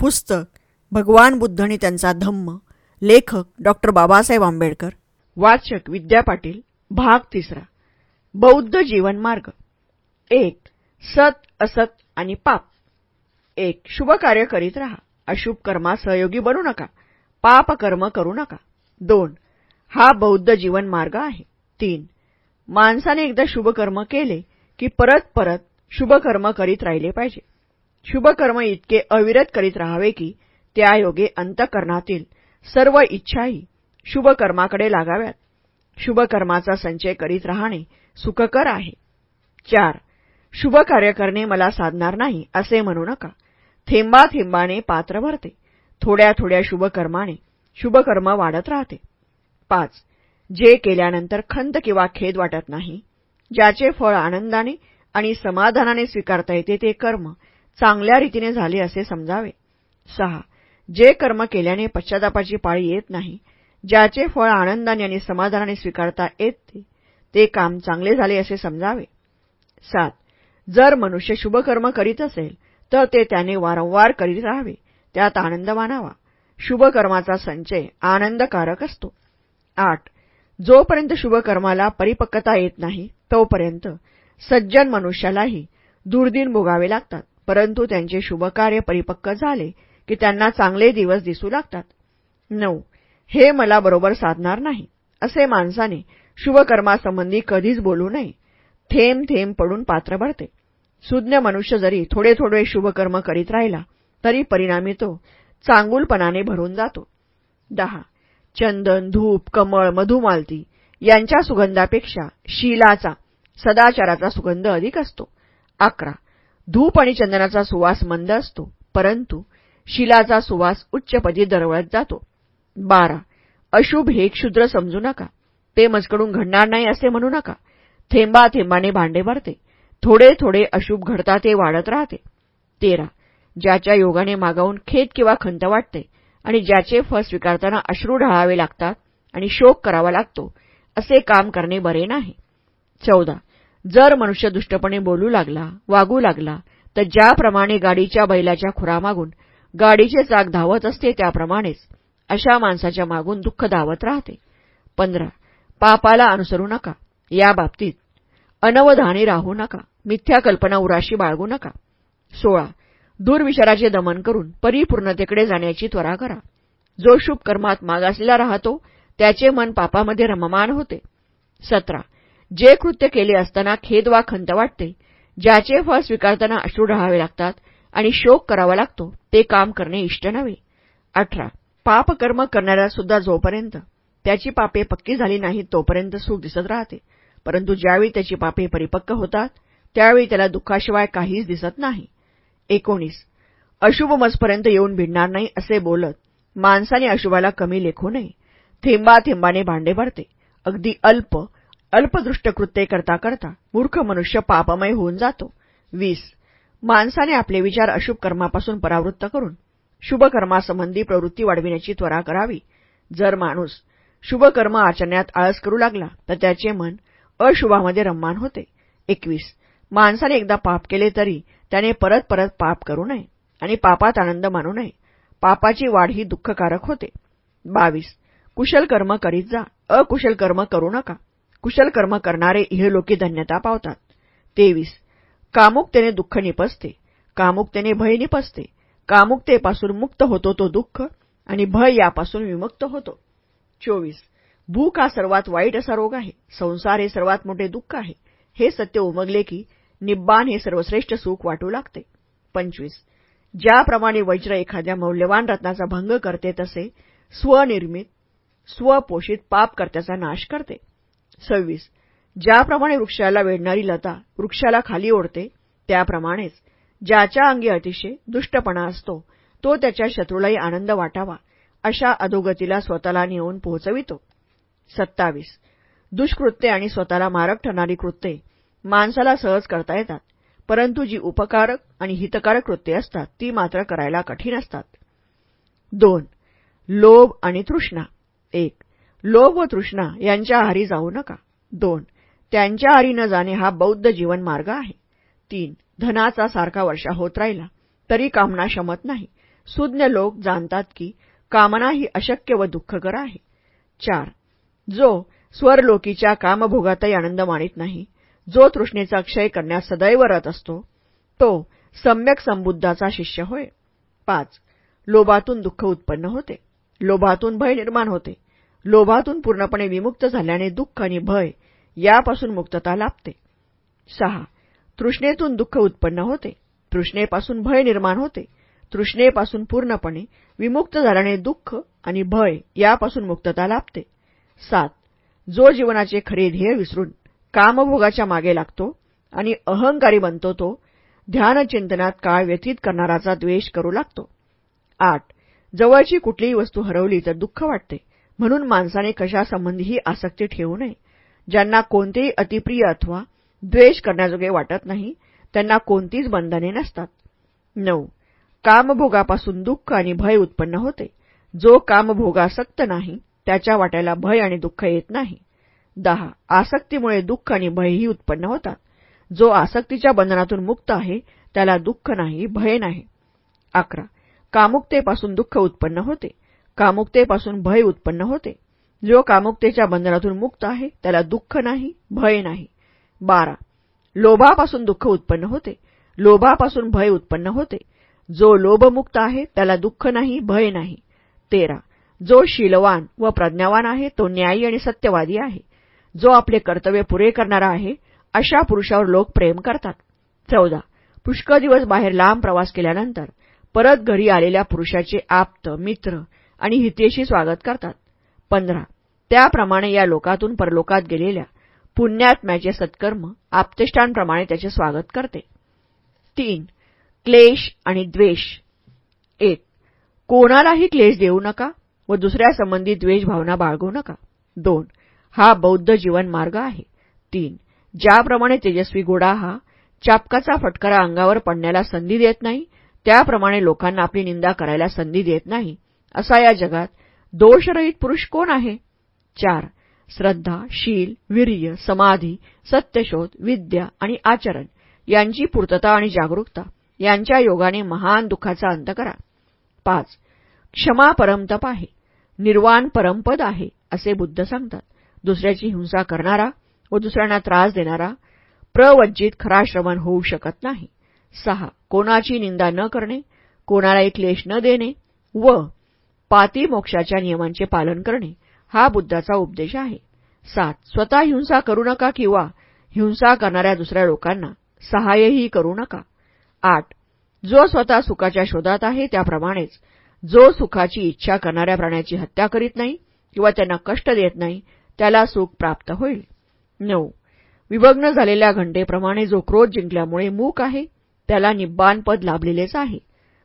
पुस्तक भगवान बुद्ध त्यांचा धम्म लेखक डॉक्टर बाबासाहेब आंबेडकर. वाचक विद्या पाटील भाग तिसरा. बौद्ध जीवन मार्ग. एक सत असत आणि पाप. एक शुभ कार्य करीत राहा. अशुभ कर्मात सहयोगी बनू नका. पाप कर्म करू नका. दोन हा बौद्ध जीवन मार्ग आहे. तीन माणसाने एकदा शुभकर्म केले की परत परत शुभ कर्म करीत राहिले पाहिजे. शुभकर्म इतके अविरत करीत राहावे की त्यायोगे अंतकरणातील सर्व इच्छाही शुभकर्माकडे लागाव्यात. शुभकर्माचा संचय करीत राहणे सुखकर आहे. चार शुभ कार्य करणे मला साधणार नाही असे म्हणू नका. थेंबा थेंबाने पात्र भरते. थोड्या थोड्या शुभकर्माने शुभकर्म वाढत राहते. पाच जे केल्यानंतर खंत किंवा खेद वाटत नाही ज्याचे फळ आनंदाने आणि समाधानाने स्वीकारता येते ते कर्म. चांगल्या रीतीने झाले असे समजावे. सहा. जे कर्म केल्याने पश्चातापाची पाळी येत नाही ज्याचे फळ आनंदाने आणि समाधानाने स्वीकारता येते ते काम चांगले झाले असे समजावे. सात. जर मनुष्य शुभकर्म करीत असेल तर ते त्याने वारंवार करीत राहावे त्यात आनंद मानावा. शुभकर्माचा संचय आनंदकारक असतो. आठ. जोपर्यंत शुभकर्माला परिपक्वता येत नाही तोपर्यंत सज्जन मनुष्यालाही दुर्दिन भोगावे लागतात. परंतु त्यांचे शुभकार्य परिपक्व झाले की त्यांना चांगले दिवस दिसू लागतात. नऊ. हे मला बरोबर साधणार नाही असे माणसाने शुभकर्मासंबंधी कधीच बोलू नये. थेंब थेंब पडून पात्र भरते. सुज्ञ मनुष्य जरी थोडे थोडे शुभकर्म करीत राहिला तरी परिणामी तो चांगुलपणाने भरून जातो. दहा. चंदन धूप कमळ मधुमालती यांच्या सुगंधापेक्षा शीलाचा सदाचाराचा सुगंध अधिक असतो. अकरा. धूप आणि चंदनाचा सुवास मंद असतो परंतु शिलाचा सुवास उच्चपदी दरवळत जातो. बारा. अशुभ हे क्षुद्र समजू नका. ते मजकडून घडणार नाही असे म्हणू नका. थेंबा थेंबाने भांडे भरते. थोडे थोडे अशुभ घडता ते वाढत राहते. तेरा. ज्याच्या योगाने मागावून खेद किंवा खंत वाटते आणि ज्याचे फळ स्वीकारताना अश्रू ढाळावे लागतात आणि शोक करावा लागतो असे काम करणे बरे नाही. चौदा. जर मनुष्य दुष्टपणे बोलू लागला वागू लागला तर ज्याप्रमाणे गाडीच्या बैलाच्या खुरामागून गाडीचे चाक धावत असते त्याप्रमाणेच अशा माणसाच्या मागून दुःख धावत राहते. पंधरा पापाला अनुसरू नका. या बाबतीत अनवधानी राहू नका. मिथ्या कल्पना उराशी बाळगू नका. सोळा दूरविचाराचे दमन करून परिपूर्णतेकडे जाण्याची त्वरा करा. जो शुभकर्मात मागासलेला राहतो त्याचे मन पापामध्ये रममान होते. सतरा जे कृत्य केले असताना खेद वा खंत वाटते ज्याचे फळ स्वीकारताना अश्रू राहावे लागतात आणि शोक करावा लागतो ते काम करणे इष्ट नव्हे. अठरा. पापकर्म करणाऱ्या सुद्धा जोपर्यंत त्याची पापे पक्की झाली नाहीत तोपर्यंत सुख दिसत राहते. परंतु ज्यावेळी त्याची पापे परिपक्व होतात त्यावेळी त्याला दुःखाशिवाय काहीच दिसत नाही. एकोणीस. अशुभ मजपर्यंत येऊन भिडणार नाही असे बोलत माणसाने अशुभाला कमी लेखू नये. थेंबा थेंबाने भांडे भरते. अगदी अल्प अल्पदृष्ट कृत्ये करता करता मूर्ख मनुष्य पापमय होऊन जातो. वीस. माणसाने आपले विचार अशुभ कर्मापासून परावृत्त करून शुभकर्मासंबंधी प्रवृत्ती वाढविण्याची त्वरा करावी. जर माणूस शुभकर्म आचरण्यात आळस करू लागला तर त्याचे मन अशुभामध्ये रममान होते. एकवीस. माणसाने एकदा पाप केले तरी त्याने परत परत पाप करू नये आणि पापात आनंद मानू नये. पापाची वाढ ही दुःखकारक होते. बावीस. कुशल कर्म करीत जा. अकुशल कर्म करू नका. कुशल कर्म करणारे इहलोकी धन्यता पावतात. तेवीस. कामुकतेने दुःख निपसते. कामुकतेने भय निपसते. कामुकतेपासून मुक्त होतो तो दुःख आणि भय यापासून विमुक्त होतो. चोवीस. भूक हा सर्वात वाईट असा रोग आहे? संसार हे सर्वात मोठे दुःख आहे. हे सत्य उमगले की निब्बान हे सर्वश्रेष्ठ सुख वाटू लागते. पंचवीस. ज्याप्रमाणे वज्र एखाद्या मौल्यवान रत्नाचा भंग करते तसे स्वनिर्मित स्वपोषित पापकर्त्याचा नाश करते. सव्वीस. ज्याप्रमाणे वृक्षाला वेढणारी लता वृक्षाला खाली ओढते त्याप्रमाणेच ज्याच्या अंगी अतिशय दुष्टपणा असतो तो त्याच्या शत्रूलाही आनंद वाटावा अशा अधोगतीला स्वतःला नेऊन पोहोचवितो. सत्तावीस. दुष्कृत्ये आणि स्वतःला मारक ठरणारी कृत्ये माणसाला सहज करता येतात परंतु जी उपकारक आणि हितकारक कृत्ये असतात ती मात्र करायला कठीण असतात. दोन. लोभ आणि तृष्णा. एक. लोभ व तृष्णा यांच्या आहारी जाऊ नका. दोन त्यांच्या आहारी न जाणे हा बौद्ध जीवन मार्ग आहे. तीन धनाचा सारखा वर्षा होत राहिला तरी कामना शमत नाही. सुज्ञ लोक जाणतात की कामना ही अशक्य व दुःखकर आहे. चार जो स्वरलोकीच्या कामभोगातही आनंद मानित नाही जो तृष्णेचा क्षय करण्यास सदैव रत असतो तो सम्यक संबुद्धाचा शिष्य होय. पाच लोभातून दुःख उत्पन्न होते. लोभातून भय निर्माण होते. लोभातून पूर्णपणे विमुक्त झाल्याने दुःख आणि भय यापासून मुक्तता लाभते. सहा. तृष्णेतून दुःख उत्पन्न होते. तृष्णेपासून भय निर्माण होते. तृष्णेपासून पूर्णपणे विमुक्त झाल्याने दुःख आणि भय यापासून मुक्तता लाभते. सात. जो जीवनाचे खरे ध्येय विसरून कामभोगाच्या मागे लागतो आणि अहंकारी बनतो तो ध्यानचिंतनात काळ व्यतीत करणाराचा द्वेष करू लागतो. आठ. जवळची कुठलीही वस्तू हरवली तर दुःख वाटते. म्हणून माणसाने कशासंबंधीही आसक्ती ठेवू नये. ज्यांना कोणतेही अतिप्रिय अथवा द्वेष करण्याजोगे वाटत नाही त्यांना कोणतीच बंधने नसतात. नऊ. कामभोगापासून दुःख आणि भय उत्पन्न होते. जो कामभोगासक्त नाही त्याच्या वाट्याला भय आणि दुःख येत नाही. दहा. आसक्तीमुळे दुःख आणि भयही उत्पन्न होतात. जो आसक्तीच्या बंधनातून मुक्त आहे त्याला दुःख नाही भय नाही. अकरा. कामुकतेपासून दुःख उत्पन्न होते. कामुकतेपासून भय उत्पन्न होते. जो कामुकतेच्या बंधनातून मुक्त आहे त्याला दुःख नाही भय नाही. बारा. लोभापासून दुःख उत्पन्न होते. लोभापासून भय उत्पन्न होते. जो लोभमुक्त आहे त्याला दुःख नाही भय नाही. तेरा. जो शीलवान व प्रज्ञावान आहे तो न्यायी आणि सत्यवादी आहे. जो आपले कर्तव्य पुरे करणारा आहे अशा पुरुषावर लोक प्रेम करतात. चौदा. पुष्कळ दिवस बाहेर लांब प्रवास केल्यानंतर परत घरी आलेल्या पुरुषाचे आप्त मित्र आणि हितेशी स्वागत करतात. पंधरा. त्याप्रमाणे या लोकातून परलोकात गेलेल्या पुण्यात्म्याचे सत्कर्म आपतेष्टांप्रमाणे त्याचे स्वागत करते. तीन. क्लेश आणि द्वेष. एक. कोणालाही क्लेश देऊ नका व दुसऱ्या संबंधी द्वेष भावना बाळगू नका. दोन. हा बौद्ध जीवन मार्ग आहे. तीन. ज्याप्रमाणे तेजस्वी गोडा हा चापकाचा फटकारा अंगावर पडण्याला संधी देत नाही त्याप्रमाणे लोकांना आपली निंदा करायला संधी देत नाही असा या जगात दोषरहित पुरुष कोण आहे? चार. श्रद्धा शील वीर्य समाधी सत्यशोध विद्या आणि आचरण यांची पूर्तता आणि जागरूकता यांच्या योगाने महान दुःखाचा अंत करा. पाच. क्षमा परमतप आहे. निर्वाण परमपद आहे असे बुद्ध सांगतात. दुसऱ्याची हिंसा करणारा व दुसऱ्यांना त्रास देणारा प्रवज्जित खरा श्रवण होऊ शकत नाही. सहा. कोणाची निंदा न करणे कोणालाही क्लेश न देणे व पाती मोक्षाच्या नियमांचे पालन करणे हा बुद्धाचा उपदेश आहे. सात स्वतः हिंसा करू नका किंवा हिंसा करणाऱ्या दुसऱ्या लोकांना सहाय्यही करू नका. आठ जो स्वतः सुखाच्या शोधात आहे त्याप्रमाणेच जो सुखाची इच्छा करणाऱ्या प्राण्याची हत्या करीत नाही किंवा त्यांना कष्ट देत नाही त्याला सुख प्राप्त होईल. नऊ विभग्न झालेल्या घंटेप्रमाणे जो क्रोध जिंकल्यामुळे मूक आहे त्याला निब्बानपद लाभलेलेच आहे.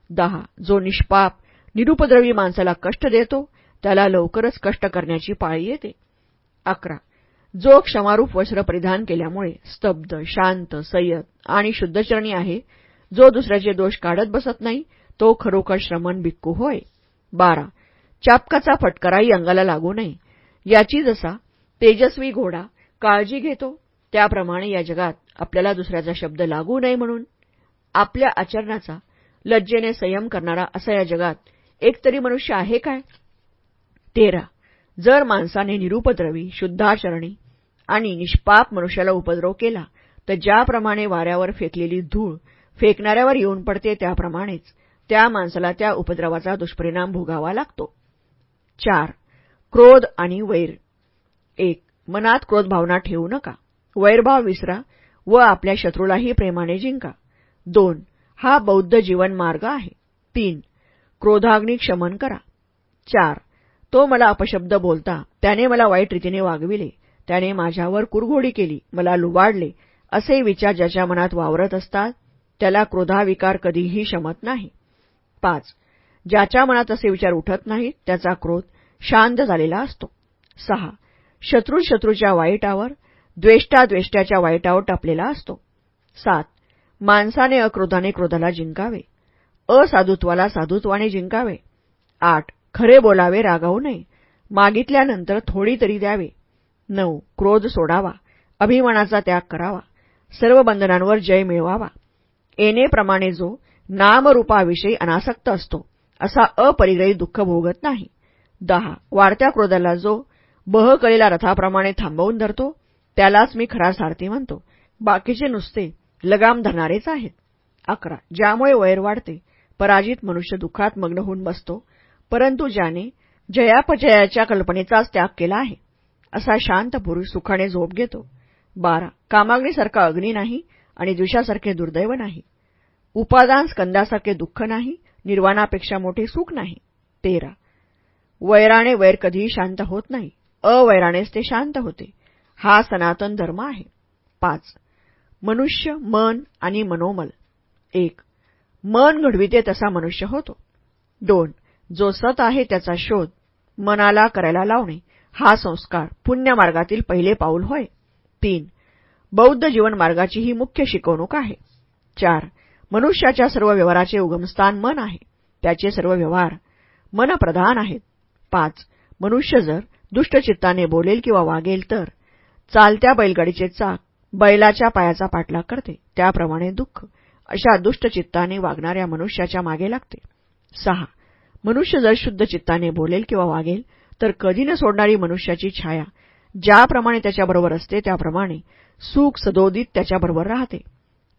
दहा जो निष्पाप निरुपद्रवी माणसाला कष्ट देतो त्याला लवकरच कष्ट करण्याची पाळी येते. अकरा. जो क्षमारूप वस्त्र परिधान केल्यामुळे स्तब्ध शांत संयत आणि शुद्धचरणी आहे जो दुसऱ्याचे दोष काढत बसत नाही तो खरोखर श्रमण भिक्कू होय. बारा. चापकाचा फटकाराही अंगाला लागू नये. याची जसा तेजस्वी घोडा काळजी घेतो त्याप्रमाणे या जगात आपल्याला दुसऱ्याचा शब्द लागू नये म्हणून. आपल्या आचरणाचा लज्जेने संयम करणारा असा या जगात एकतरी मनुष्य आहे काय? तेरा. जर माणसाने निरुपद्रवी शुद्धाचरणी आणि निष्पाप मनुष्याला उपद्रव केला तर ज्याप्रमाणे वाऱ्यावर फेकलेली धूळ फेकणाऱ्यावर येऊन पडते त्याप्रमाणेच त्या माणसाला त्या उपद्रवाचा दुष्परिणाम भोगावा लागतो. चार. क्रोध आणि वैर. एक. मनात क्रोध भावना ठेवू नका. वैरभाव विसरा व आपल्या शत्रूलाही प्रेमाने जिंका. दोन. हा बौद्ध जीवन मार्ग आहे. तीन. क्रोधाग्नी क्षमन करा. चार. तो मला अपशब्द बोलता त्याने मला वाईट रीतीने वागविले त्याने माझ्यावर कुरघोडी केली मला लुबाडले असे विचार ज्याच्या मनात वावरत असतात त्याला क्रोधाविकार कधीही शमत नाही. पाच. ज्याच्या मनात असे विचार उठत नाहीत त्याचा क्रोध शांत झालेला असतो. सहा. शत्रू शत्रूच्या वाईटावर द्वेष्टा द्वेष्ट्याच्या वाईटावर टपलेला असतो. सात. माणसाने अक्रोधाने क्रोधाला जिंकावे. असाधुत्वाला साधुत्वाने जिंकावे. आठ खरे बोलावे रागावू नये. मागितल्यानंतर थोडी तरी द्यावे. नऊ क्रोध सोडावा. अभिमानाचा त्याग करावा. सर्व बंधनांवर जय मिळवावा. येणेप्रमाणे जो नामरूपाविषयी अनासक्त असतो असा अपरिग्रही दुःख भोगत नाही. दहा वाढत्या क्रोधाला जो बहकळीला रथाप्रमाणे थांबवून धरतो त्यालाच मी खरा सारथी म्हणतो. बाकीचे नुसते लगाम धरणारेच आहेत. अकरा ज्यामुळे वैर वाढते पराजित मनुष्य दुःखात मग्न होऊन बसतो परंतु ज्याने जयापजयाच्या कल्पनेचाच त्याग केला आहे असा शांत पुरुष सुखाने झोप घेतो. बारा. कामाग्नीसारखा अग्नी नाही आणि द्विषासारखे दुर्दैव नाही. उपादान स्कंदासारखे दुःख नाही निर्वाणापेक्षा मोठे सुख नाही. तेरा. वैराने वैर कधीही शांत होत नाही अवैरानेच ते शांत होते. हा सनातन धर्म आहे. पाच. मनुष्य मन आणि मनोमल. एक. मन घडविते तसा मनुष्य होतो. दोन जो सत आहे त्याचा शोध मनाला करायला लावणे हा संस्कार पुण्यमार्गातील पहिले पाऊल होय. तीन बौद्ध जीवन मार्गाची ही मुख्य शिकवणूक आहे. चार मनुष्याच्या सर्व व्यवहाराचे उगमस्थान मन आहे. त्याचे सर्व व्यवहार मनप्रधान आहेत. पाच मनुष्य जर दुष्टचित्ताने बोलेल किंवा वागेल तर चालत्या बैलगाडीचे चाक बैलाच्या पायाचा पाठलाग करते. त्याप्रमाणे दुःख अशा दुष्टचित्ताने वागणाऱ्या मनुष्याच्या मागे लागते. सहा. मनुष्य जर शुद्ध चित्ताने बोलेल किंवा वागेल तर कधी न सोडणारी मनुष्याची छाया ज्याप्रमाणे त्याच्याबरोबर असते त्याप्रमाणे सुख सदोदित त्याच्याबरोबर राहते.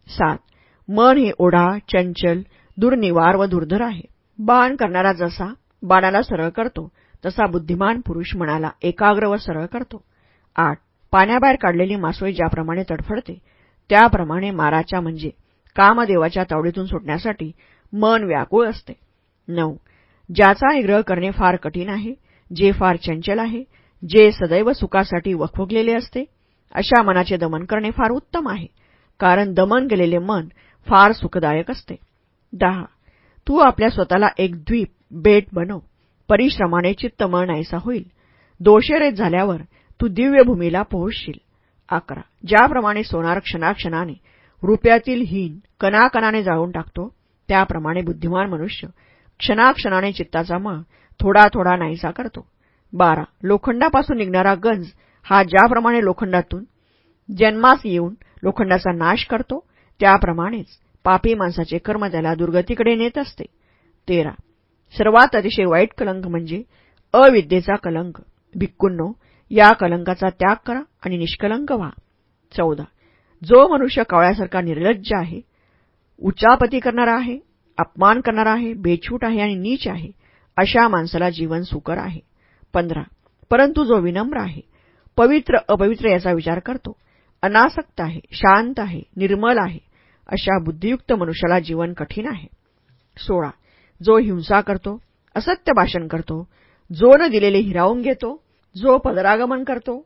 सात. मन हे ओढा चंचल दुर्निवार व दुर्धर आहे. बाण करणारा जसा बाणाला सरळ करतो तसा बुद्धिमान पुरुष मनाला एकाग्र व सरळ करतो. आठ. पाण्याबाहेर काढलेली मासोळी ज्याप्रमाणे तडफडते त्याप्रमाणे माराच्या म्हणजे कामदेवाच्या तावडीतून सुटण्यासाठी मन व्याकुळ असते. नऊ. ज्याचा निग्रह करणे फार कठीण आहे जे फार चंचल आहे जे सदैव सुखासाठी वखवगलेले असते अशा मनाचे दमन करणे फार उत्तम आहे कारण दमन गेलेले मन फार सुखदायक असते. दहा. तू आपल्या स्वतःला एक द्वीप बेट बनव. परिश्रमाने चित्तमळ नाहीसा होईल. दोषेरेत झाल्यावर तू दिव्यभूमीला पोहोचशील. अकरा. ज्याप्रमाणे सोनार क्षणाक्षणाने रुपयातील हीन कणाकणाने जाळून टाकतो. त्याप्रमाणे बुद्धिमान मनुष्य क्षणाक्षणाने चित्ताचा मळ थोडा थोडा नाहीसा करतो. बारा. लोखंडापासून निघणारा गंज हा ज्याप्रमाणे लोखंडातून जन्मास येऊन लोखंडाचा नाश करतो त्याप्रमाणेच पापी माणसाचे कर्म त्याला दुर्गतीकडे नेत असते. तेरा. सर्वात अतिशय वाईट कलंक म्हणजे अविद्येचा कलंक. भिक्कुंनो या कलंकाचा त्याग करा आणि निष्कलंक व्हा. चौदा. जो मनुष्य कावळ्यासारखा निर्लज्ज आहे उच्चापती करणारा आहे अपमान करणारा आहे बेछूट आहे आणि नीच आहे अशा माणसाला जीवन सुकर आहे. पंधरा. परंतु जो विनम्र आहे पवित्र अपवित्र याचा विचार करतो. अनासक्त आहे शांत आहे निर्मल आहे अशा बुद्धियुक्त मनुष्याला जीवन कठीण आहे. सोळा. जो हिंसा करतो असत्य भाषण करतो जो न दिलेले हिरावून घेतो जो पदरागमन करतो.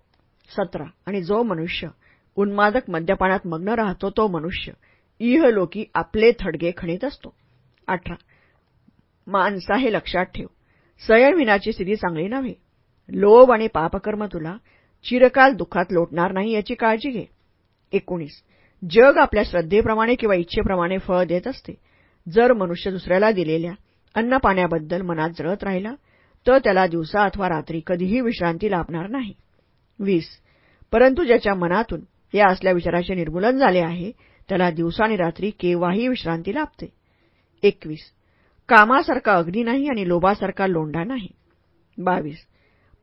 सतरा. आणि जो मनुष्य उन्मादक मद्यपानात मग्न राहतो तो मनुष्य. इहलोकी आपले थडगे खणीत असतो. अठरा. माणसा हे लक्षात ठेव. संयमविनाची स्थिती चांगली नव्हे. लोभ आणि पापकर्म तुला चिरकाल दुःखात लोटणार नाही याची काळजी घे. एकोणीस. जग आपल्या श्रद्धेप्रमाणे किंवा इच्छेप्रमाणे फळ देत असते. जर मनुष्य दुसऱ्याला दिलेल्या अन्नपाण्याबद्दल मनात जळत राहिला तर त्याला दिवसा अथवा रात्री कधीही विश्रांती लाभणार नाही. वीस. परंतु ज्याच्या मनातून या असल्या विचाराचे निर्मूलन झाले आहे त्याला दिवसाने आणि रात्री केव्हाही विश्रांती लाभते. एकवीस. कामासारखा अग्नी नाही आणि लोभासारखा लोंढा नाही. बावीस.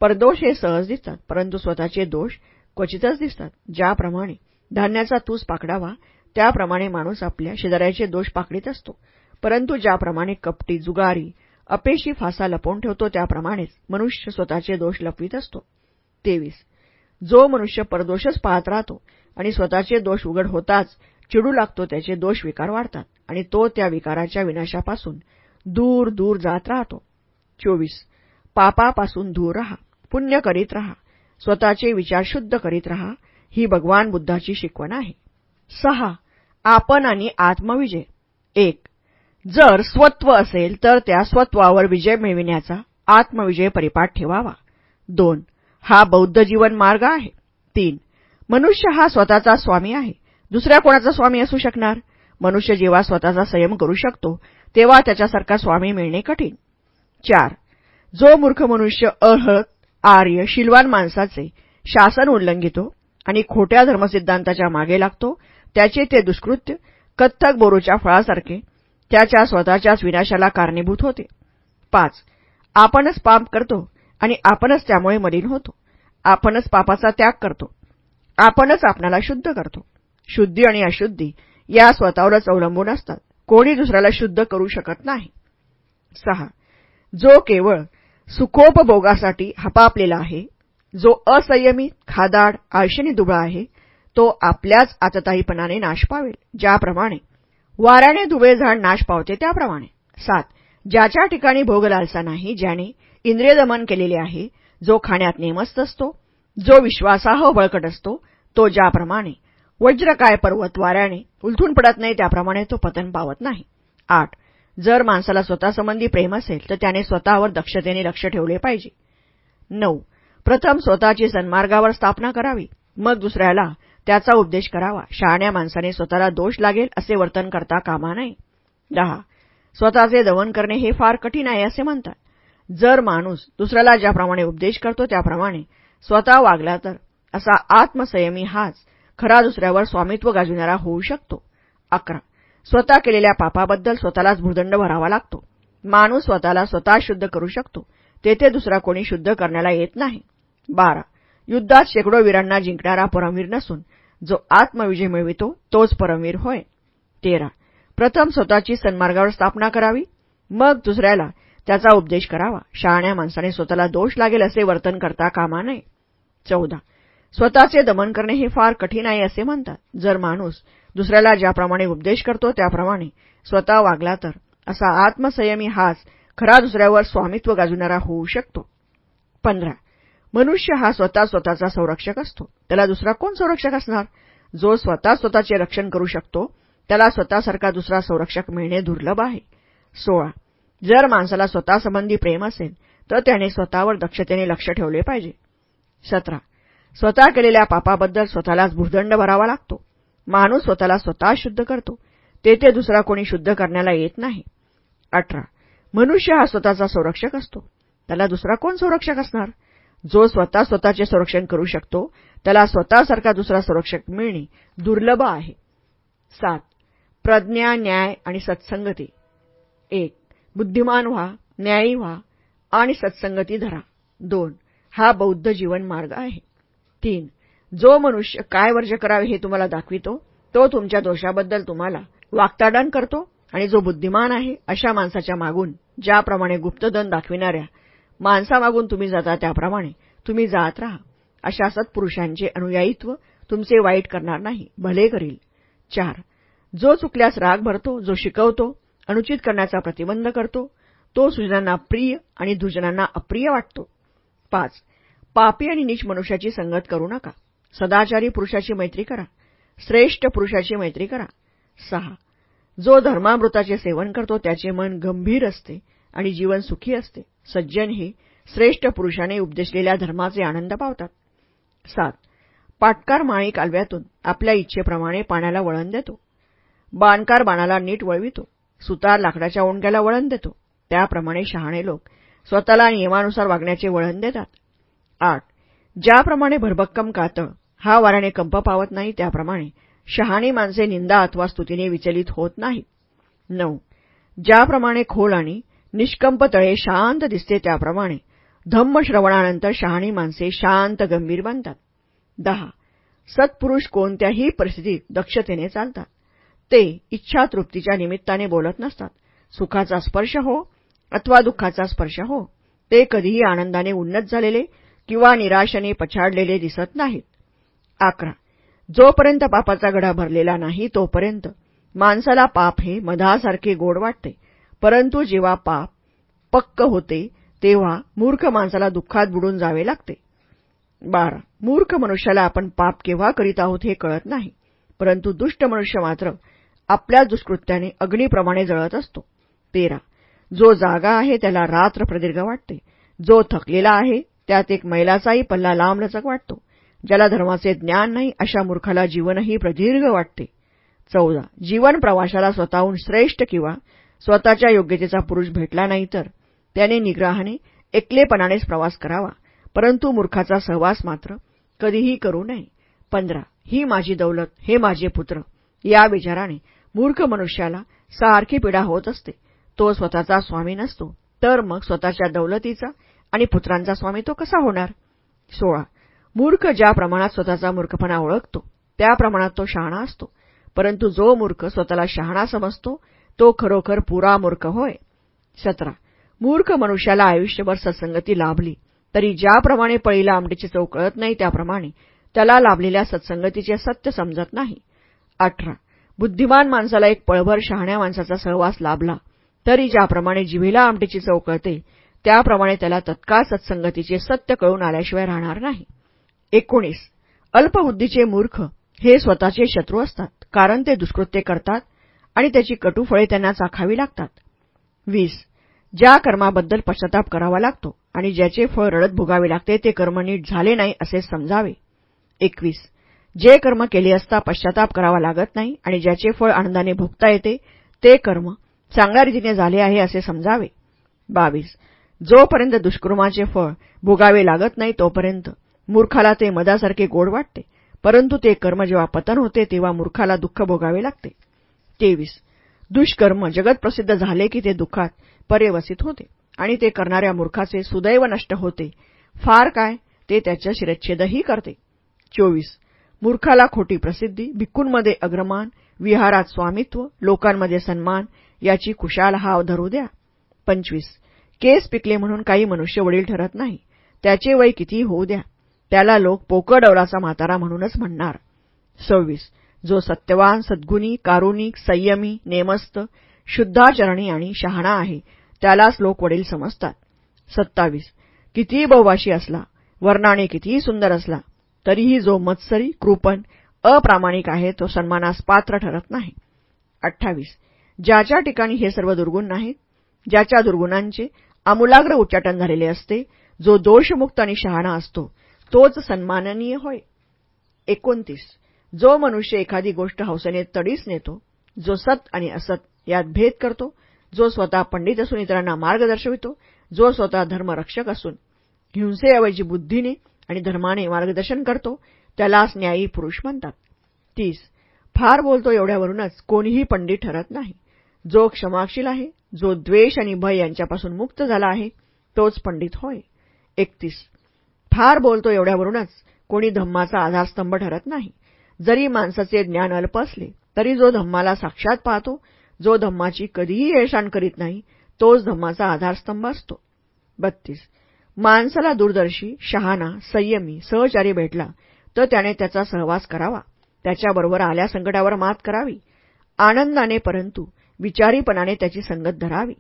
परदोष हे सहज दिसतात परंतु स्वतःचे दोष क्वचितच दिसतात. ज्याप्रमाणे धान्याचा तूस पाकडावा त्याप्रमाणे माणूस आपल्या शेजाऱ्याचे दोष पाकडीत असतो. परंतु ज्याप्रमाणे कपटी जुगारी अपेशी फासा लपवून ठेवतो त्याप्रमाणेच मनुष्य स्वतःचे दोष लपवीत असतो. तेवीस. जो मनुष्य परदोषच पाहत राहतो आणि स्वतःचे दोष उघड होताच चिडू लागतो त्याचे दोष विकार वाढतात आणि तो त्या विकाराच्या विनाशापासून दूर दूर जात राहतो. चोवीस. पापापासून दूर राहा पुण्य करीत राहा स्वतःचे विचार शुद्ध करीत राहा ही भगवान बुद्धाची शिकवण आहे. सहा. आपण आणि आत्मविजय. एक. जर स्वत्व असेल तर त्या स्वत्वावर विजय मिळविण्याचा आत्मविजय परिपाठ ठेवावा. दोन. हा बौद्ध जीवन मार्ग आहे. तीन. मनुष्य हा स्वतःचा स्वामी आहे. दुसऱ्या कोणाचा स्वामी असू शकणार? मनुष्य जेव्हा स्वतःचा संयम करू शकतो तेव्हा त्याच्यासारखा स्वामी मिळणे कठीण. चार. जो मूर्ख मनुष्य अहळत आर्य शिलवान माणसाचे शासन उल्लंघितो आणि खोट्या धर्मसिद्धांताच्या मागे लागतो त्याचे ते दुष्कृत्य कथ्थक बोरूच्या फळासारखे त्याच्या स्वतःच्याच विनाशाला कारणीभूत होते. पाच. आपणच पाप करतो आणि आपणच त्यामुळे मलिन होतो. आपणच पापाचा त्याग करतो. आपणच आपणाला शुद्ध करतो. शुद्धी आणि अशुद्धी या स्वतःवरच अवलंबून असतात. कोणी दुसऱ्याला शुद्ध करू शकत नाही. सहा. जो केवळ सुखोपभोगासाठी हपापलेला आहे जो असंयमी खादाड आळशीने दुबळा आहे तो आपल्याच आतताईपणाने नाश पावेल ज्याप्रमाणे वाऱ्याने दुबळे झाड नाश पावते त्याप्रमाणे. सात. ज्याच्या ठिकाणी भोग लालसा नाही ज्याने इंद्रिय दमन केलेले आहे जो खाण्यात नेमस्त असतो जो विश्वासाह बळकट असतो तो ज्याप्रमाणे वज्रकाय पर्वत वाऱ्याने उलथून पडत नाही त्याप्रमाणे तो पतन पावत नाही. आठ. जर माणसाला स्वतःसंबंधी प्रेम असेल तर त्याने स्वतःवर दक्षतेने लक्ष ठेवले पाहिजे. नऊ. प्रथम स्वतःची सन्मार्गावर स्थापना करावी. मग दुसऱ्याला त्याचा उपदेश करावा. शहाण्या माणसाने स्वतःला दोष लागेल असे वर्तन करता कामा नये. दहा. स्वतःचे दमन करणे हे फार कठीण आहे असे म्हणतात. जर माणूस दुसऱ्याला ज्याप्रमाणे उपदेश करतो त्याप्रमाणे स्वतः वागला तर. असा आत्मसंयमी हाच खरा दुसऱ्यावर स्वामित्व गाजविणारा होऊ शकतो. अकरा. स्वतः केलेल्या पापाबद्दल स्वतःलाच भूदंड भरावा लागतो. माणूस स्वतःला स्वतः शुद्ध करू शकतो. तेथे दुसरा कोणी शुद्ध करण्याला येत नाही. बारा. युद्धात शेकडो वीरांना जिंकणारा परमवीर नसून जो आत्मविजय मिळवितो तोच परमवीर होय. तेरा. प्रथम स्वतःची सन्मार्गावर स्थापना करावी. मग दुसऱ्याला त्याचा उपदेश करावा. शहाण्या माणसाने स्वतःला दोष लागेल असे वर्तन करता कामा नये. चौदा. स्वतःचे दमन करणे हे फार कठीण आहे असे म्हणतात. जर माणूस दुसऱ्याला ज्याप्रमाणे उपदेश करतो त्याप्रमाणे स्वतः वागला तर असा आत्मसंयमी हाच खरा दुसऱ्यावर स्वामित्व गाजवणारा होऊ शकतो. पंधरा. मनुष्य हा स्वतः स्वतःचा संरक्षक असतो. त्याला दुसरा कोण संरक्षक असणार? जो स्वतः स्वतःचे रक्षण करू शकतो त्याला स्वतःसारखा दुसरा संरक्षक मिळणे दुर्लभ आहे. सोळा. जर माणसाला स्वतःसंबंधी प्रेम असेल तर त्याने स्वतःवर दक्षतेने लक्ष ठेवले पाहिजे. सतरा. स्वतः केलेल्या पापाबद्दल स्वतःलाच भूदंड भरावा लागतो. माणूस स्वतःला स्वतः शुद्ध करतो. तेथे दुसरा कोणी शुद्ध करण्याला येत नाही. अठरा. मनुष्य हा स्वतःचा संरक्षक असतो. त्याला दुसरा कोण संरक्षक असणार? जो स्वतः स्वतःचे संरक्षण करू शकतो त्याला स्वतःसारखा दुसरा संरक्षक मिळणे दुर्लभ आहे. सात. प्रज्ञा न्याय आणि सत्संगती. एक. बुद्धिमान व्हा न्यायी व्हा आणि सत्संगती धरा. दोन हा बौद्ध जीवन मार्ग आहे. तीन जो मनुष्य काय वर्ज करावे हे तुम्हाला दाखवितो तो तुमच्या दोषाबद्दल तुम्हाला वाक्ताडन करतो आणि जो बुद्धिमान आहे अशा माणसाच्या मागून ज्याप्रमाणे गुप्तधन दाखविणाऱ्या माणसामागून तुम्ही जाता त्याप्रमाणे तुम्ही जात राहा. अशा सत्पुरुषांचे अनुयायीत्व तुमचे वाईट करणार नाही भले करील. चार जो चुकल्यास राग भरतो जो शिकवतो अनुचित करण्याचा प्रतिबंध करतो. तो सुजनांना प्रिय आणि दुजनांना अप्रिय वाटतो. पाच पापी आणि नीच मनुष्याची संगत करू नका. सदाचारी पुरुषाची मैत्री करा. श्रेष्ठ पुरुषाची मैत्री करा. सहा जो धर्मामृताचे सेवन करतो त्याचे मन गंभीर असते आणि जीवन सुखी असते. सज्जन हे श्रेष्ठ पुरुषाने उपदेशलेल्या धर्माचे आनंद पावतात. सात पाटकार माळी कालव्यातून आपल्या इच्छेप्रमाणे पाण्याला वळण देतो. बाणकार बाणाला नीट वळवितो. सुतार लाकडाच्या ओंडक्याला वळण देतो. त्याप्रमाणे शहाणे लोक स्वतःला नियमानुसार वागण्याचे वळण देतात. आठ. ज्याप्रमाणे भरभक्कम कातळ हा वाऱ्याने कंप पावत नाही त्याप्रमाणे शहाणी माणसे निंदा अथवा स्तुतीने विचलित होत नाहीत. नऊ. ज्याप्रमाणे खोल आणि निष्कंप तळे शांत दिसते त्याप्रमाणे धम्म श्रवणानंतर शहाणी माणसे शांत गंभीर बनतात. दहा. सत्पुरुष कोणत्याही परिस्थितीत दक्षतेने चालतात. ते इच्छातृप्तीच्या निमित्ताने बोलत नसतात. सुखाचा स्पर्श हो अथवा दुःखाचा स्पर्श हो ते कधीही आनंदाने उन्नत झालेले किंवा निराशने पछाडलेले दिसत नाहीत. अकरा. जोपर्यंत पापाचा गडा भरलेला नाही तोपर्यंत माणसाला पाप हे मधासारखे गोड वाटते. परंतु जेव्हा पाप पक्क होते तेव्हा मूर्ख माणसाला दुःखात बुडून जावे लागते. बारा. मूर्ख मनुष्याला आपण पाप केव्हा करीत आहोत हे कळत नाही. परंतु दुष्ट मनुष्य मात्र आपल्या दुष्कृत्याने अग्नीप्रमाणे जळत असतो. तेरा. जो जागा आहे त्याला रात्र प्रदीर्घ वाटते. जो थकलेला आहे त्यात एक मैलाचाही पल्ला लांबलचक वाटतो. ज्याला धर्माचे ज्ञान नाही अशा मूर्खाला जीवनही प्रदीर्घ वाटते. चौदा. जीवन प्रवाशाला स्वतःहून श्रेष्ठ किंवा स्वतःच्या योग्यतेचा पुरुष भेटला नाही तर त्याने निग्रहाने एकलेपणानेच प्रवास करावा. परंतु मूर्खाचा सहवास मात्र कधीही करू नये. पंधरा. ही माझी दौलत हे माझे पुत्र या विचाराने मूर्ख मनुष्याला सारखी पीडा होत असते. तो स्वतःचा स्वामी नसतो. तर मग स्वतःच्या दौलतीचा आणि पुत्रांचा स्वामी तो कसा होणार? सोळा. मूर्ख ज्या प्रमाणात स्वतःचा मूर्खपणा ओळखतो त्या प्रमाणात तो शहाणा असतो. परंतु जो मूर्ख स्वतःला शहाणा समजतो तो खरोखर पुरा मूर्ख होय. सतरा. मूर्ख मनुष्याला आयुष्यभर सत्संगती लाभली तरी ज्याप्रमाणे पळीला आमटीची चव कळत नाही त्याप्रमाणे त्याला लाभलेल्या सत्संगतीचे सत्य समजत नाही. अठरा. बुद्धिमान माणसाला एक पळभर शहाण्या माणसाचा सहवास लाभला. तरी ज्याप्रमाणे जिभेला आमटीची चव कळते त्याप्रमाणे त्याला तत्काळ सत्संगतीचे सत्य कळून आल्याशिवाय राहणार नाही. एकोणीस. अल्पबुद्धीचे मूर्ख हे स्वतःचे शत्रू असतात कारण ते दुष्कृत्य करतात आणि त्याची कटुफळे त्यांना चाखावी लागतात. वीस. ज्या कर्माबद्दल पश्चाताप करावा लागतो आणि ज्याचे फळ रडत भोगावे लागते ते कर्म नीट झाले नाही असे समजावे. एकवीस. जे कर्म केले असता पश्चाताप करावा लागत नाही आणि ज्याचे फळ आनंदाने भोगता येते ते कर्म चांगल्या रीतीने झाले आहे असे समजावे. बावीस. जोपर्यंत दुष्कर्माचे फळ भोगावे लागत नाही तोपर्यंत मूर्खाला ते मदासारखे गोड वाटते. परंतु ते कर्म जेव्हा पतन होते तेव्हा मूर्खाला दुःख भोगावे लागते. तेवीस. दुष्कर्म जगतप्रसिद्ध झाले की ते दुःखात पर्यवसित होते आणि ते करणाऱ्या मूर्खाचे सुदैव नष्ट होते. फार काय? ते त्याच्या शिरच्छेदही करते. चोवीस. मूर्खाला खोटी प्रसिद्धी भिक्कूंमध्ये अग्रमान विहारात स्वामित्व लोकांमध्ये सन्मान याची कुशाल हाव धरू द्या. पंचवीस. केस पिकले म्हणून काही मनुष्य वडील ठरत नाही. त्याचे वय किती होऊ द्या. त्याला लोक पोकडवलाचा म्हातारा म्हणूनच म्हणणार. सव्वीस. जो सत्यवान सद्गुणी कारुणिक संयमी नेमस्त शुद्धाचरणी आणि शहाणा आहे त्यालाच लोक वडील समजतात. सत्तावीस. कितीही बहुवाशी असला वर्णाने कितीही सुंदर असला तरीही जो मत्सरी कृपण अप्रामाणिक आहे तो सन्मानास पात्र ठरत नाही. अठ्ठावीस. ज्याच्या ठिकाणी हे सर्व दुर्गुण नाहीत ज्याच्या दुर्गुणांचे आमूलाग्र उच्चाटन झालेले असते जो दोषमुक्त आणि शहाणा असतो तोच सन्माननीय होय. एकोणतीस. जो मनुष्य एखादी गोष्ट हौसेने तडीस नेतो जो सत आणि असत यात भेद करतो जो स्वतः पंडित असून इतरांना मार्ग दर्शवितो जो स्वतः धर्मरक्षक असून हिंसेऐवजी बुद्धीने आणि धर्माने मार्गदर्शन करतो त्यालाच न्यायी पुरुष म्हणतात. तीस फार बोलतो एवढ्यावरूनच कोणीही पंडित ठरत नाही. जो क्षमाशील आहे जो द्वेष आणि भय यांच्यापासून मुक्त झाला आहे तोच पंडित होय. एकतीस फार बोलतो एवढ्यावरूनच कोणी धम्माचा आधारस्तंभ ठरत नाही. जरी माणसाचे ज्ञान अल्प असले तरी जो धम्माला साक्षात पाहतो जो धम्माची कधीही येळसाण करीत नाही तोच धम्माचा आधारस्तंभ असतो. बत्तीस माणसाला दूरदर्शी शहाणा संयमी सहचारी भेटला तर त्याने त्याचा सहवास करावा. त्याच्याबरोबर आल्या संकटावर मात करावी. आनंदाने परंतु विचारीपणाने त्याची संगत धरावी.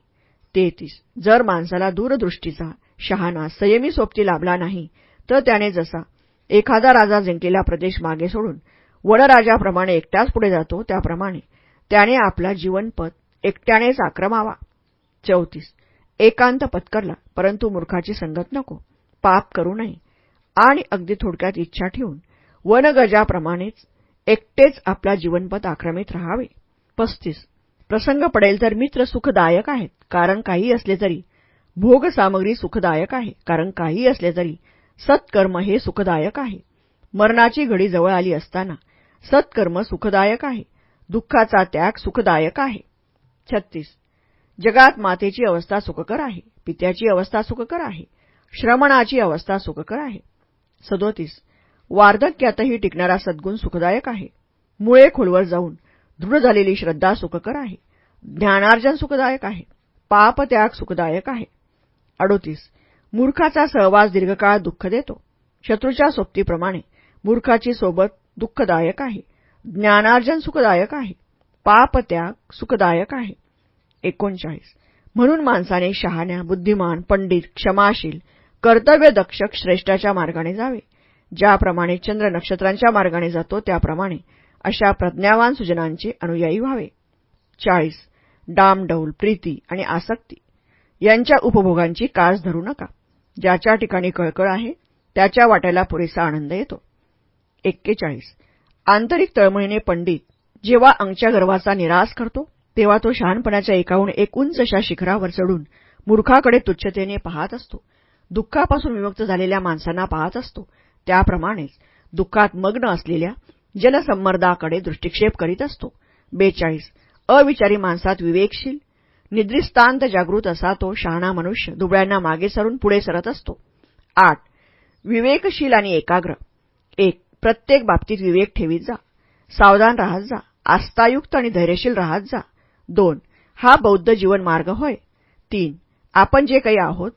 तेहतीस. जर माणसाला दूरदृष्टीचा शहाणा संयमी सोबती लाभला नाही तर त्याने जसा एखादा राजा जिंकलेला प्रदेश मागे सोडून वडराजाप्रमाणे एकट्याच पुढे जातो त्याप्रमाणे त्याने आपला जीवनपथ एकट्यानेच आक्रमावा. चौतीस. एकांत पत्करला परंतु मूर्खाची संगत नको. पाप करू नये. आणि अगदी थोडक्यात इच्छा ठेवून वनगजाप्रमाणेच एकटेच आपला जीवनपथ आक्रमित राहावे. पस्तीस. प्रसंग पडेल तर मित्र सुखदायक आहेत कारण काही असले तरी भोग सामग्री सुखदायक आहे कारण काही असले तरी सत्कर्म हे सुखदायक आहे. मरणाची घडी जवळ आली असताना सत्कर्म सुखदायक आहे दुःखाचा त्याग सुखदायक आहे. छत्तीस. जगात मातेची अवस्था सुखकर आहे पित्याची अवस्था सुखकर आहे श्रमणाची अवस्था सुखकर आहे. सदोतीस वार्धक्यातही टिकणारा सद्गुण सुखदायक आहे. मुळे खोलवर जाऊन दृढ झालेली श्रद्धा सुखकर आहे. ज्ञानार्जन सुखदायक आहे. पापत्याग सुखदायक आहे. अडोतीस मूर्खाचा सहवास दीर्घकाळ दुःख देतो. शत्रूच्या सोबतीप्रमाणे मूर्खाची सोबत दुःखदायक आहे. ज्ञानार्जन सुखदायक आहे. पापत्याग सुखदायक आहे. एकोणचाळीस. म्हणून माणसाने शहाण्या बुद्धिमान पंडित क्षमाशील कर्तव्यदक्षक श्रेष्ठाच्या मार्गाने जावे. ज्याप्रमाणे चंद्र नक्षत्रांच्या मार्गाने जातो त्याप्रमाणे अशा प्रज्ञावान सुजनांचे अनुयायी व्हावे. चाळीस. डामडौल प्रीती आणि आसक्ती यांच्या उपभोगांची कास धरू नका. ज्याच्या ठिकाणी कळकळ आहे त्याच्या वाट्याला पुरेसा आनंद येतो. एक्केचाळीस. आंतरिक तळमळीने पंडित जेव्हा अंगच्या गर्वाचा निराश करतो तेव्हा तो शहाणपणाच्या एकाहून एक उंच अशा शिखरावर चढून मूर्खाकडे तुच्छतेने पाहत असतो. दुःखापासून विमुक्त झालेल्या माणसांना पाहत असतो. त्याप्रमाणेच दुःखात मग्न असलेल्या जलसंमर्दाकडे दृष्टिक्षेप करीत असतो. बेचाळीस. अविचारी माणसात विवेकशील निद्रिस्तांत जागृत असा तो शहाणा मनुष्य दुबळ्यांना मागे सरून पुढे सरत असतो. आठ. विवेकशील आणि एकाग्र. एक. प्रत्येक बाबतीत विवेक ठेवीत जा. सावधान राहत जा. आस्थायुक्त आणि धैर्यशील राहत जा. दोन हा बौद्ध जीवन मार्ग होय. तीन आपण जे काही आहोत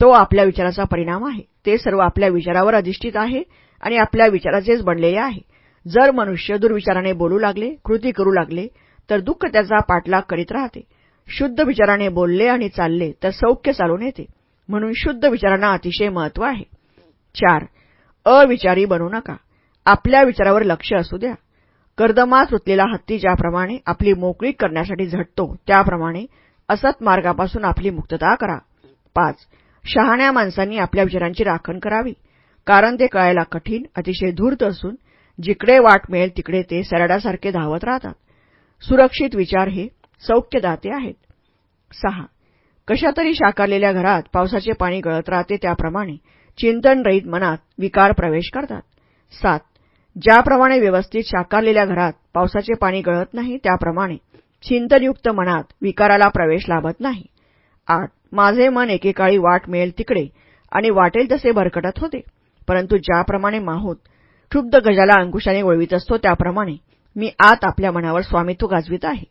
तो आपल्या विचाराचा परिणाम आहे. ते सर्व आपल्या विचारावर अधिष्ठित आहे आणि आपल्या विचाराचेच बनलेले आहे. जर मनुष्य दुर्विचाराने बोलू लागले कृती करू लागले तर दुःख त्याचा पाठलाग करीत राहते. शुद्ध विचाराने बोलले आणि चालले तर सौख्य चालून येते. म्हणून शुद्ध विचारांना अतिशय महत्त्व आहे. चार अविचारी बनू नका. आपल्या विचारावर लक्ष असू द्या. कर्दमात रुतलेला हत्ती ज्याप्रमाणे आपली मोकळीक करण्यासाठी झटतो त्याप्रमाणे असत मार्गापासून आपली मुक्तता करा. पाच. शहाण्या माणसांनी आपल्या विचारांची राखण करावी. कारण ते कळायला कठीण अतिशय धूर्त असून जिकडे वाट मिळेल तिकडे ते सरड्यासारखे धावत राहतात. सुरक्षित विचार हे सौख्यदाते आहेत. सहा. कशातरी शाकारलेल्या घरात पावसाचे पाणी गळत राहते त्याप्रमाणे चिंतनरहित मनात विकार प्रवेश करतात. सात. ज्याप्रमाणे व्यवस्थित शाकारलेल्या घरात पावसाचे पाणी गळत नाही त्याप्रमाणे चिंतनयुक्त मनात विकाराला प्रवेश लाभत नाही. आठ माझे मन एकेकाळी वाट मिळेल तिकडे आणि वाटेल तसे भरकटत होते. परंतु ज्याप्रमाणे माहूत क्षुब्ध गजाला अंकुशाने वळवीत असतो त्याप्रमाणे मी आत आपल्या मनावर स्वामित्व गाजवित आहे.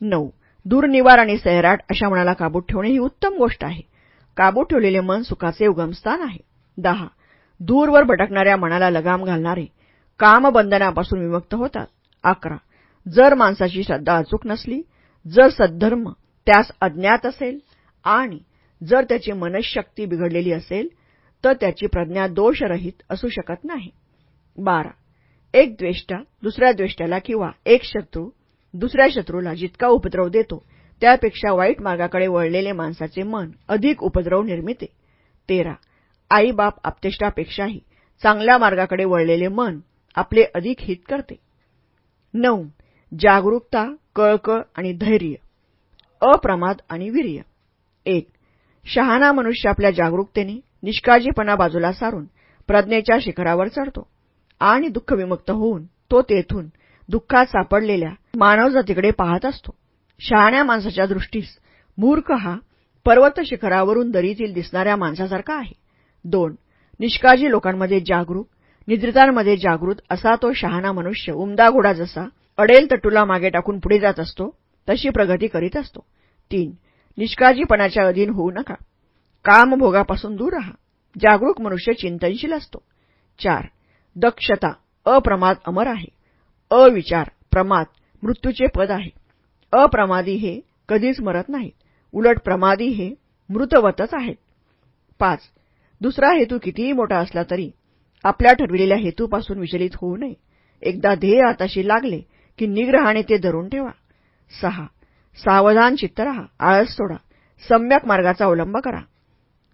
नऊ दूरनिवार आणि सैराट अशा मनाला काबूत ठेवणे ही उत्तम गोष्ट आहे. काबूत ठेवलेले मन सुखाचे उगमस्थान आहे. दहा दूरवर भटकणाऱ्या मनाला लगाम घालणारे कामबंधनापासून विमुक्त होतात. अकरा. जर माणसाची श्रद्धा अचूक नसली जर सद्धर्म त्यास अज्ञात असेल आणि जर त्याची मनशक्ती बिघडलेली असेल तर त्याची प्रज्ञा दोषरहित असू शकत नाही. बारा. एक द्वेष्टा दुसऱ्या द्वेष्ट्याला किंवा एक शत्रू दुसऱ्या शत्रूला जितका उपद्रव देतो त्यापेक्षा वाईट मार्गाकडे वळलेले माणसाचे मन अधिक उपद्रव निर्मिते. तेरा. आईबाप आपतेष्टापेक्षाही चांगल्या मार्गाकडे वळलेले मन आपले अधिक हित करते. नऊ जागरूकता कळकळ आणि धैर्य. अप्रमाद आणि वीर्य. एक शहाणा मनुष्य आपल्या जागरूकतेने निष्काळजीपणा बाजूला सारून प्रज्ञेच्या शिखरावर चढतो आणि दुःखविमुक्त होऊन तो तेथून दुःखात सापडलेल्या मानवजातीकडे पाहत असतो. शहाण्या माणसाच्या दृष्टीस मूर्ख हा पर्वत शिखरावरून दरीतील दिसणाऱ्या माणसासारखा आहे. दोन निष्काळजी लोकांमध्ये जागरूक निद्रितांमध्ये जागृत असा तो शहाणा मनुष्य उमदा घोडा जसा अडेल तटूला मागे टाकून पुढे जात असतो तशी प्रगती करीत असतो. तीन निष्काळजीपणाच्या अधीन होऊ नका. कामभोगापासून दूर राहा. जागरूक मनुष्य चिंतनशील असतो. चार दक्षता अप्रमाद अमर आहे. अविचार प्रमाद मृत्यूचे पद आहे. अप्रमादी हे कधीच मरत नाहीत. उलट प्रमादी हे मृतवतच आहेत. पाच दुसरा हेतू कितीही मोठा असला तरी आपल्या ठरविलेल्या हेतूपासून विचलित होऊ नये. एकदा ध्येय आताशी लागले की निग्रहाने ते धरून ठेवा. सहा. सावधान चित्त रहा आळस सोडा सम्यक मार्गाचा अवलंब करा.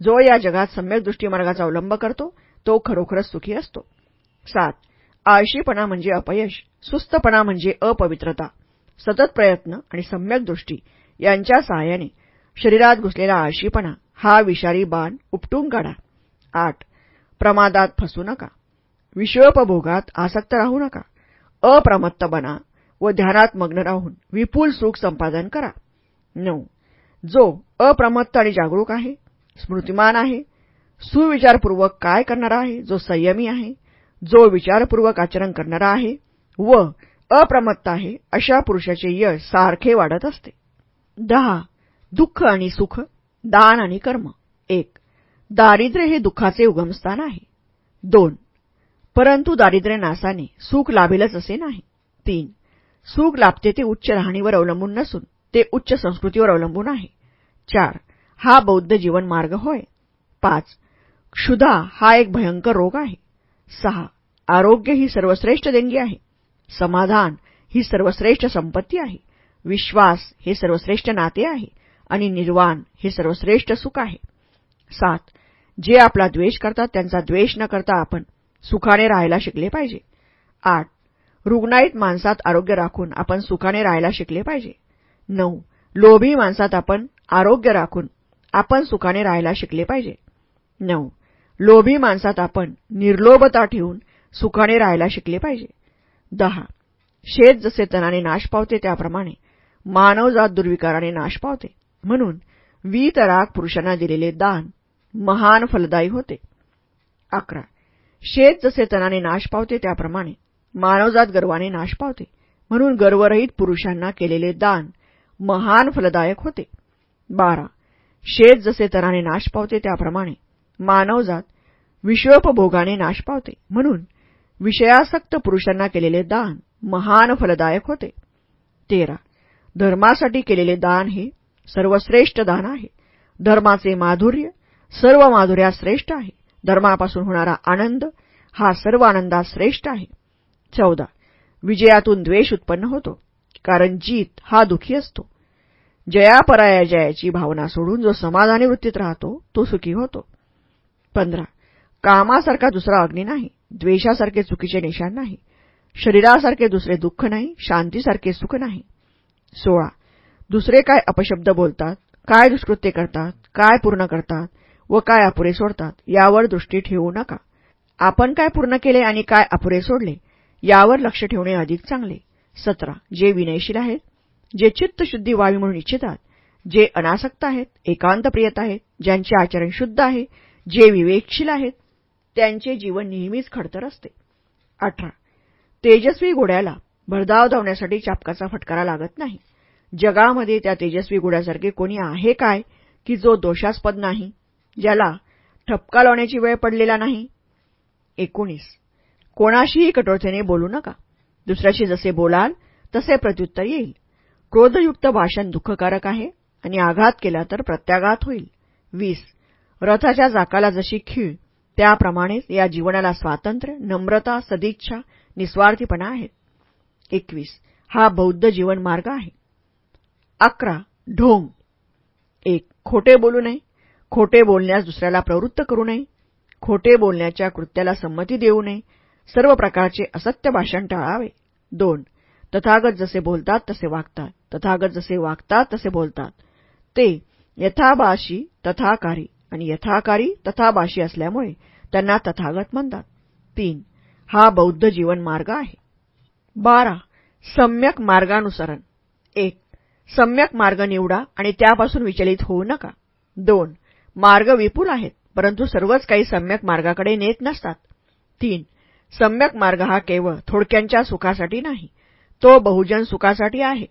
जो या जगात सम्यक दृष्टीमार्गाचा अवलंब करतो तो खरोखरच सुखी असतो. सात. आळशीपणा म्हणजे अपयश सुस्तपणा म्हणजे अपवित्रता सतत प्रयत्न आणि सम्यक दृष्टी यांच्या सहाय्याने शरीरात घुसलेला आळशीपणा हा विषारी बाण उपटून काढा. आठ. प्रमादात फसू नका. विषयोपभोगात आसक्त राहू नका. अप्रमत्त बना व ध्यानात मग्न राहून विपुल सुख संपादन करा. नऊ. जो अप्रमत्त आणि जागरूक आहे स्मृतिमान आहे सुविचारपूर्वक काय करणारा आहे जो संयमी आहे जो विचारपूर्वक आचरण करणारा आहे व अप्रमत्त आहे अशा पुरुषाचे यश सारखे वाढत असते. दहा. दुःख आणि सुख दान आणि कर्म. एक. दारिद्र्य हे दुःखाचे उगमस्थान आहे. दोन परंतु दारिद्र्य नासाने सुख लाभेलच असे नाही. तीन सुख लाभते ते उच्च राहणीवर अवलंबून नसून ते उच्च संस्कृतीवर अवलंबून आहे. चार हा बौद्ध जीवन मार्ग होय. पाच क्षुधा हा एक भयंकर रोग आहे. सहा आरोग्य ही सर्वश्रेष्ठ देणगी आहे. समाधान ही सर्वश्रेष्ठ संपत्ती आहे. विश्वास हे सर्वश्रेष्ठ नाते आहे. आणि निर्वाण हे सर्वश्रेष्ठ सुख आहे. सात जे आपला द्वेष करतात त्यांचा द्वेष न करता आपण सुखाने राहायला शिकले पाहिजे. आठ रुग्णाईत माणसात आरोग्य राखून आपण सुखाने राहायला शिकले पाहिजे. नऊ लोभी माणसात आपण आरोग्य राखून आपण सुखाने राहायला शिकले पाहिजे. नऊ लोभी माणसात आपण निर्लोभता ठेवून सुखाने राहायला शिकले पाहिजे. दहा शेत जसे तणाने नाश पावते त्याप्रमाणे मानवजात दुर्विकाराने नाश पावते. म्हणून वीतराग पुरुषांना दिलेले दान महान फलदायी होते. अकरा. शेत जसे तणाने नाश पावते त्याप्रमाणे मानवजात गर्वाने नाश पावते. म्हणून गर्वरहित पुरुषांना केलेले दान महान फलदायक होते. बारा. शेत जसे तणाने नाश पावते त्याप्रमाणे मानवजात विश्वोपभोगाने नाश पावते. म्हणून विषयासक्त पुरुषांना केलेले दान महान फलदायक होते. तेरा. धर्मासाठी केलेले दान हे सर्वश्रेष्ठ दान आहे. धर्माचे माधुर्य सर्व माधुर्यात श्रेष्ठ आहे. धर्मापासून होणारा आनंद हा सर्व आनंदात श्रेष्ठ आहे. चौदा. विजयातून द्वेष उत्पन्न होतो कारण जीत हा दुखी असतो. जयापराजयाची भावना सोडून जो समाधानी वृत्तीत राहतो तो सुखी होतो. पंधरा. कामासारखा दुसरा अग्नी नाही द्वेषासारखे चुकीचे निशाण नाही शरीरासारखे दुसरे दुःख नाही शांतीसारखे सुख नाही. सोळा. दुसरे काय अपशब्द बोलतात काय दुष्कृत्य करतात काय पूर्ण करतात व काय अपुरे सोडतात यावर दृष्टी ठेवू नका. आपण काय पूर्ण केले आणि काय अपुरे सोडले यावर लक्ष ठेवणे अधिक चांगले. सतरा जे विनयशील आहेत जे चित्तशुद्धी व्हावी म्हणून इच्छितात जे अनासक्त आहेत एकांत प्रियत आहेत ज्यांचे आचरण शुद्ध आहे जे विवेकशील आहेत त्यांचे जीवन नेहमीच खडतर असते. अठरा तेजस्वी घोड्याला भरधाव धावण्यासाठी चापकाचा फटकारा लागत नाही. जगामध्ये त्या तेजस्वी घोड्यासारखे कोणी आहे काय की जो दोषास्पद नाही? ज्याला ठपका लावण्याची वेळ पडलेला नाही. एकोणीस. कोणाशीही कठोरतेने बोलू नका. दुसऱ्याशी जसे बोलाल तसे प्रत्युत्तर येईल. क्रोधयुक्त भाषण दुःखकारक आहे आणि आघात केला तर प्रत्याघात होईल. वीस. रथाच्या जाकाला जशी खीळ त्याप्रमाणेच या जीवनाला स्वातंत्र्य नम्रता सदिच्छा निस्वार्थीपणा आहेत. एकवीस. हा बौद्ध जीवन मार्ग आहे. अकरा. ढोंग. एक. खोटे बोलू नये. खोटे बोलण्यास दुसऱ्याला प्रवृत्त करू नये. खोटे बोलण्याच्या कृत्याला संमती देऊ नये. सर्व प्रकारचे असत्य भाषण टाळावे. दोन तथागत जसे बोलतात तसे वागतात. तथागत जसे वागतात तसे बोलतात. ते यथाबाशी तथाकारी आणि यथाकारी तथाबाशी असल्यामुळे त्यांना तथागत म्हणतात. तीन हा बौद्ध जीवन मार्ग आहे. बारा सम्यक मार्गानुसरण. एक सम्यक मार्ग निवडा आणि त्यापासून विचलित होऊ नका. दोन मार्ग विपुल आहेत परंतु सर्वच काही सम्यक मार्गाकडे नेत नसतात. तीन सम्यक मार्ग हा केवळ थोडक्यांच्या सुखासाठी नाही तो बहुजन सुखासाठी आहे.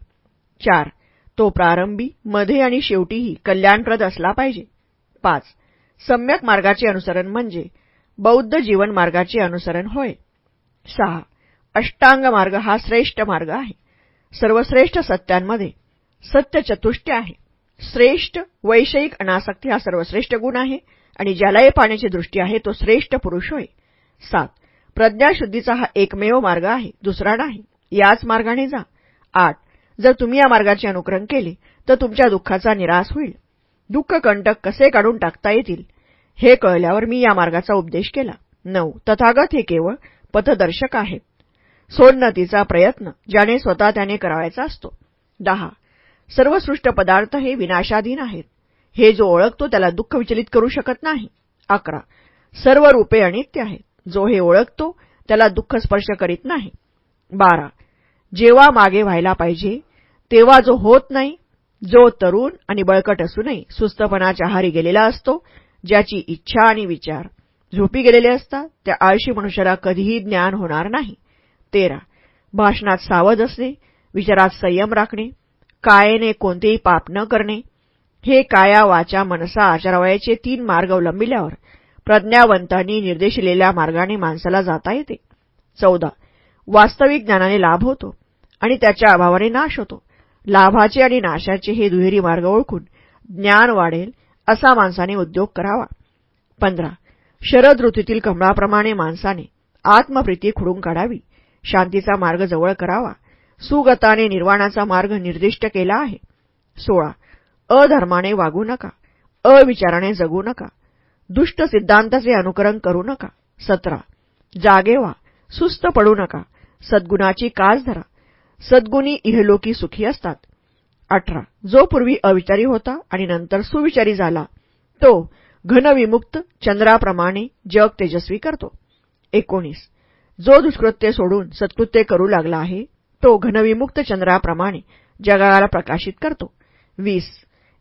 चार तो प्रारंभी मध्ये आणि शेवटीही कल्याणप्रद असला पाहिजे. पाच सम्यक मार्गाचे अनुसरण म्हणजे बौद्ध जीवन मार्गाचे अनुसरण होय. सहा अष्टांग मार्ग हा श्रेष्ठ मार्ग आहे. सर्वश्रेष्ठ सत्यांमध्ये सत्य चतुष्ट आहे. श्रेष्ठ वैषयिक अनासक्ती हा सर्वश्रेष्ठ गुण आहे आणि ज्यालाही पाण्याची दृष्टी आहे तो श्रेष्ठ पुरुष होय. सात प्रज्ञाशुद्धीचा हा एकमेव मार्ग आहे दुसरा नाही. याच मार्गाने जा. आठ जर तुम्ही या मार्गाचे अनुकरण केले तर तुमच्या दुःखाचा निराश होईल. दुःख कंटक कसे काढून टाकता येतील हे कळल्यावर मी या मार्गाचा उपदेश केला. नऊ तथागत हे केवळ पथदर्शक आहे. सोन्नतीचा प्रयत्न ज्याने स्वतः त्याने करावायचा असतो. दहा सर्व सृष्ट पदार्थ हे विनाशाधीन आहेत. हे जो ओळखतो त्याला दुःख विचलित करू शकत नाही. अकरा. सर्व रूपे अनित्य आहेत. जो हे ओळखतो त्याला दुःख स्पर्श करीत नाही. बारा. जेव्हा मागे व्हायला पाहिजे तेव्हा जो होत नाही जो तरुण आणि बळकट असूनही सुस्तपणाच्या आहारी गेलेला असतो ज्याची इच्छा आणि विचार झोपी गेलेले असतात त्या आळशी मनुष्याला कधीही ज्ञान होणार नाही. तेरा. भाषणात सावध असणे विचारात संयम राखणे कायेने कोणतेही पाप न करणे. हे काया वाचा मनसा आचारवयाचे तीन मार्ग अवलंबिल्यावर प्रज्ञावंतांनी निर्देशिलेल्या मार्गाने माणसाला जाता येते. चौदा. वास्तविक ज्ञानाने लाभ होतो आणि त्याच्या अभावाने नाश होतो. लाभाचे आणि नाशाचे हे दुहेरी मार्ग ओळखून ज्ञान वाढेल असा माणसाने उद्योग करावा. पंधरा. शरद ऋतूतील कमळाप्रमाणे माणसाने आत्मप्रीती खुडून काढावी. शांतीचा मार्ग जवळ करावा. सुगताने निर्वाणाचा मार्ग निर्दिष्ट केला आहे. सोळा. अधर्माने वागू नका. अविचाराने जगू नका. दुष्ट सिद्धांताचे अनुकरण करू नका. सतरा. जागे व्हा. सुस्त पडू नका. सद्गुणाची कास धरा. सद्गुणी इहलोकी सुखी असतात. अठरा. जो पूर्वी अविचारी होता आणि नंतर सुविचारी झाला. तो घनविमुक्त चंद्राप्रमाणे जग तेजस्वी करतो. एकोणीस. जो दुष्कृत्य सोडून सत्कृत्य करू लागला आहे तो घनविमुक्त चंद्राप्रमाणे जगाला प्रकाशित करतो. वीस.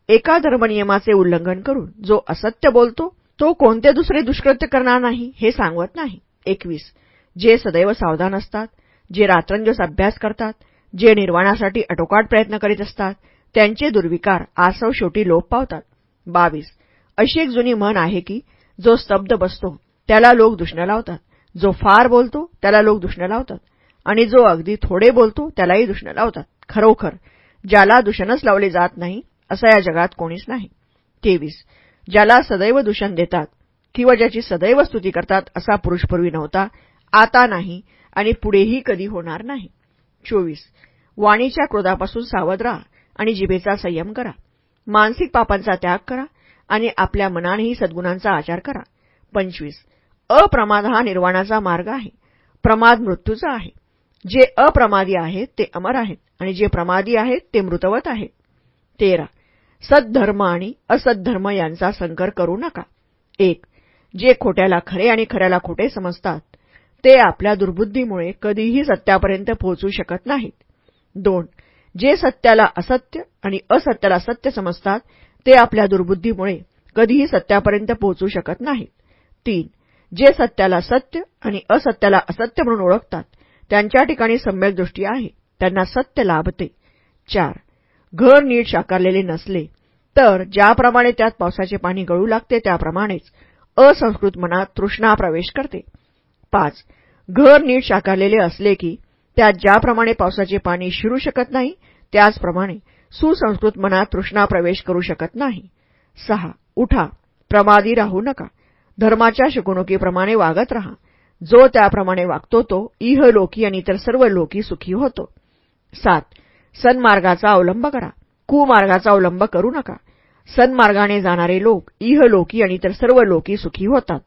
एका धर्मनियमाचे उल्लंघन करून जो असत्य बोलतो तो कोणते दुसरे दुष्कृत्य करणार नाही हे सांगत नाही. एकवीस. जे सदैव सावधान असतात जे रात्रंदिवस अभ्यास करतात जे निर्वाणासाठी अटोकाट प्रयत्न करीत असतात त्यांचे दुर्विकार आसव शेवटी लोप पावतात. बावीस. अशी एक जुनी म्हण आहे की जो स्तब्ध बसतो त्याला लोक दुष्ण लावतात. जो फार बोलतो त्याला लोक दुष्ण लावतात. आणि जो अगदी थोडे बोलतो त्यालाही दुष्ण लावतात. खरोखर ज्याला दूषणच लावले जात नाही असं या जगात कोणीच नाही. तेवीस ज्याला सदैव दूषण देतात किंवा ज्याची सदैव स्तुती करतात असा पुरुष पूर्वी नव्हता आता नाही आणि पुढेही कधी होणार नाही. चोवीस वाणीच्या क्रोधापासून सावध राहा आणि जिभेचा संयम करा. मानसिक पापांचा त्याग करा आणि आपल्या मनानेही सद्गुणांचा आचार करा. पंचवीस अप्रमाद हा निर्वाणाचा मार्ग आहे. प्रमाद मृत्यूचा आहे. जे अप्रमादी आहेत ते अमर आहेत. आणि जे प्रमादी आहेत ते मृतवत आहेत. तेरा. सद्धर्म आणि असद्धर्म यांचा संकर करू नका. एक. जे खोट्याला खरे आणि खऱ्याला खोटे समजतात ते आपल्या दुर्बुद्धीमुळे कधीही सत्यापर्यंत पोहोचू शकत नाहीत. दोन. जे सत्याला असत्य आणि असत्याला सत्य समजतात ते आपल्या दुर्बुद्धीमुळे कधीही सत्यापर्यंत पोहोचू शकत नाहीत. तीन. जे सत्याला सत्य आणि असत्याला असत्य म्हणून ओळखतात त्यांच्या ठिकाणी सम्यक दृष्टी आहे. त्यांना सत्य लाभते. चार. घर नीट साकारलेले नसले तर ज्याप्रमाणे त्यात पावसाचे पाणी गळू लागते त्याप्रमाणेच असंस्कृत मनात तृष्णा प्रवेश करते. पाच. घर नीट शाकारलेले असले की त्यात ज्याप्रमाणे पावसाचे पाणी शिरू शकत नाही त्याचप्रमाणे सुसंस्कृत मनात तृष्णा प्रवेश करू शकत नाही. सहा. उठा. प्रमादी राहू नका. धर्माच्या शिकवणुकीप्रमाणे वागत रहा. जो त्याप्रमाणे वागतो तो इह लोकी आणि इतर सर्व लोकी सुखी होतो. सात सन्मार्गाचा अवलंब करा. कुमार्गाचा अवलंब करू नका. सन्मार्गाने जाणारे लोक इह लोकी आणि इतर सर्व लोकी सुखी होतात.